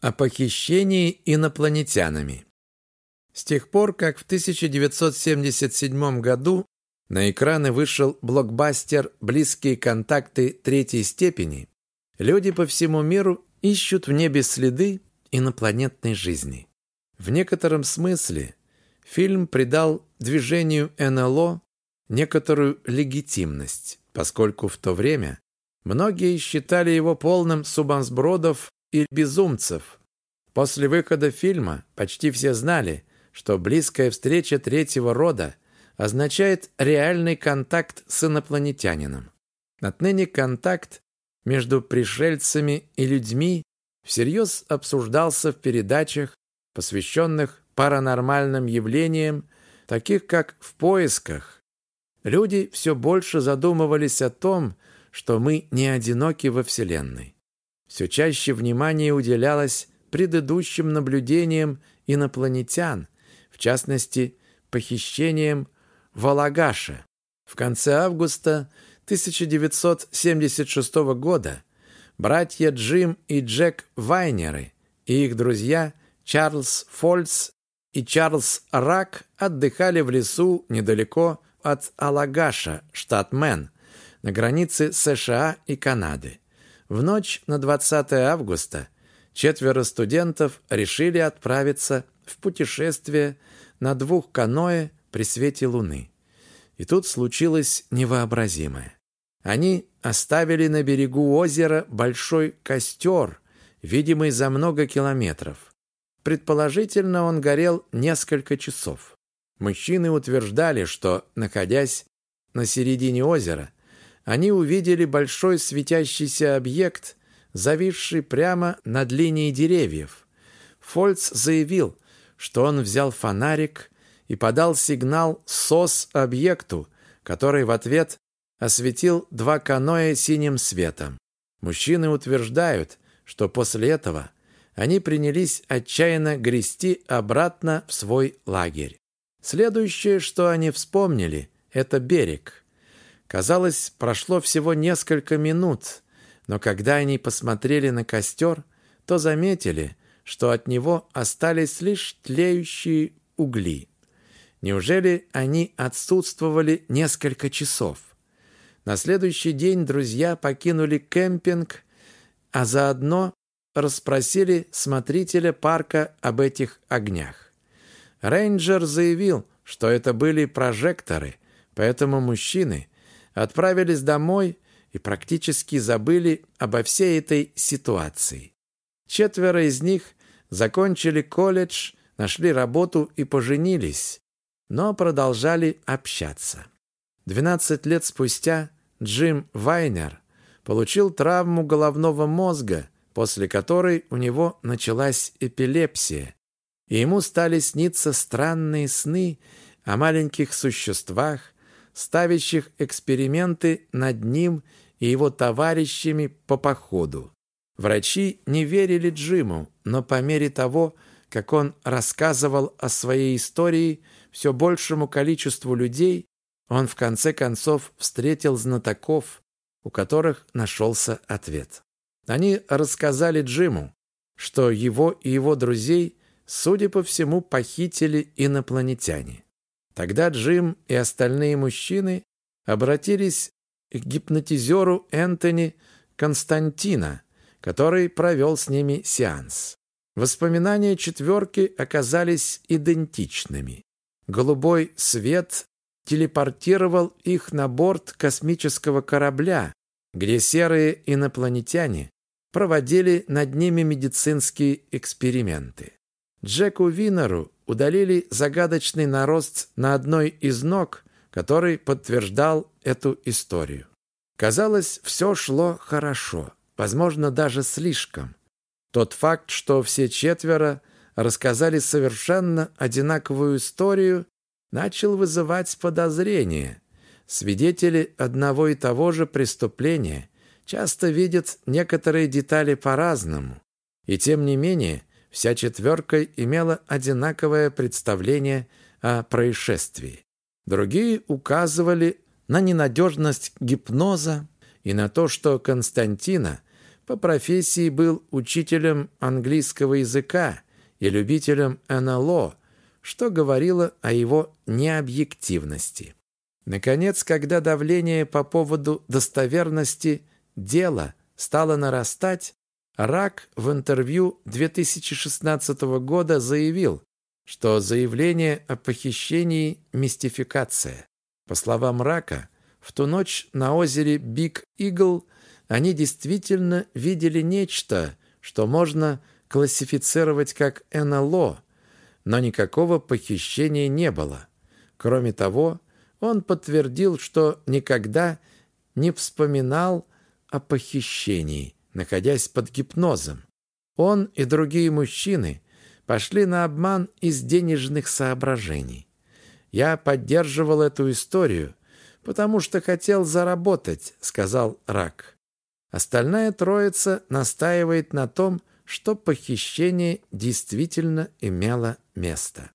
о похищении инопланетянами. С тех пор, как в 1977 году на экраны вышел блокбастер «Близкие контакты третьей степени», люди по всему миру ищут в небе следы инопланетной жизни. В некотором смысле фильм придал движению НЛО некоторую легитимность, поскольку в то время многие считали его полным сумасбродов и безумцев. После выхода фильма почти все знали, что близкая встреча третьего рода означает реальный контакт с инопланетянином. Отныне контакт между пришельцами и людьми всерьез обсуждался в передачах, посвященных паранормальным явлениям, таких как «В поисках». Люди все больше задумывались о том, что мы не одиноки во Вселенной. Все чаще внимание уделялось предыдущим наблюдениям инопланетян, в частности, похищением Валагаша. В конце августа 1976 года братья Джим и Джек Вайнеры и их друзья Чарльз Фольц и Чарльз Рак отдыхали в лесу недалеко от Алагаша, штат Мэн, на границе США и Канады. В ночь на 20 августа четверо студентов решили отправиться в путешествие на двух каноэ при свете луны. И тут случилось невообразимое. Они оставили на берегу озера большой костер, видимый за много километров. Предположительно, он горел несколько часов. Мужчины утверждали, что, находясь на середине озера, они увидели большой светящийся объект, зависший прямо над линией деревьев. Фольц заявил, что он взял фонарик и подал сигнал СОС объекту, который в ответ осветил два каноэ синим светом. Мужчины утверждают, что после этого они принялись отчаянно грести обратно в свой лагерь. Следующее, что они вспомнили, это берег. Казалось, прошло всего несколько минут, но когда они посмотрели на костер, то заметили, что от него остались лишь тлеющие угли. Неужели они отсутствовали несколько часов? На следующий день друзья покинули кемпинг, а заодно расспросили смотрителя парка об этих огнях. Рейнджер заявил, что это были прожекторы, поэтому мужчины отправились домой и практически забыли обо всей этой ситуации. Четверо из них закончили колледж, нашли работу и поженились, но продолжали общаться. 12 лет спустя Джим Вайнер получил травму головного мозга, после которой у него началась эпилепсия, и ему стали сниться странные сны о маленьких существах, ставящих эксперименты над ним и его товарищами по походу. Врачи не верили Джиму, но по мере того, как он рассказывал о своей истории все большему количеству людей, он в конце концов встретил знатоков, у которых нашелся ответ. Они рассказали Джиму, что его и его друзей, судя по всему, похитили инопланетяне. Тогда Джим и остальные мужчины обратились к гипнотизеру Энтони Константина, который провел с ними сеанс. Воспоминания четверки оказались идентичными. Голубой свет телепортировал их на борт космического корабля, где серые инопланетяне проводили над ними медицинские эксперименты. Джеку Винеру удалили загадочный нарост на одной из ног, который подтверждал эту историю. Казалось, все шло хорошо, возможно, даже слишком. Тот факт, что все четверо рассказали совершенно одинаковую историю, начал вызывать подозрения. Свидетели одного и того же преступления часто видят некоторые детали по-разному. И тем не менее, вся четверка имела одинаковое представление о происшествии. Другие указывали на ненадежность гипноза и на то, что Константина по профессии был учителем английского языка и любителем НЛО, что говорило о его необъективности. Наконец, когда давление по поводу достоверности дела стало нарастать, Рак в интервью 2016 года заявил, что заявление о похищении – мистификация. По словам Рака, в ту ночь на озере Биг Игл они действительно видели нечто, что можно классифицировать как НЛО, но никакого похищения не было. Кроме того, он подтвердил, что никогда не вспоминал о похищении, находясь под гипнозом. Он и другие мужчины пошли на обман из денежных соображений. Я поддерживал эту историю, потому что хотел заработать, сказал Рак. Остальная троица настаивает на том, что похищение действительно имело место.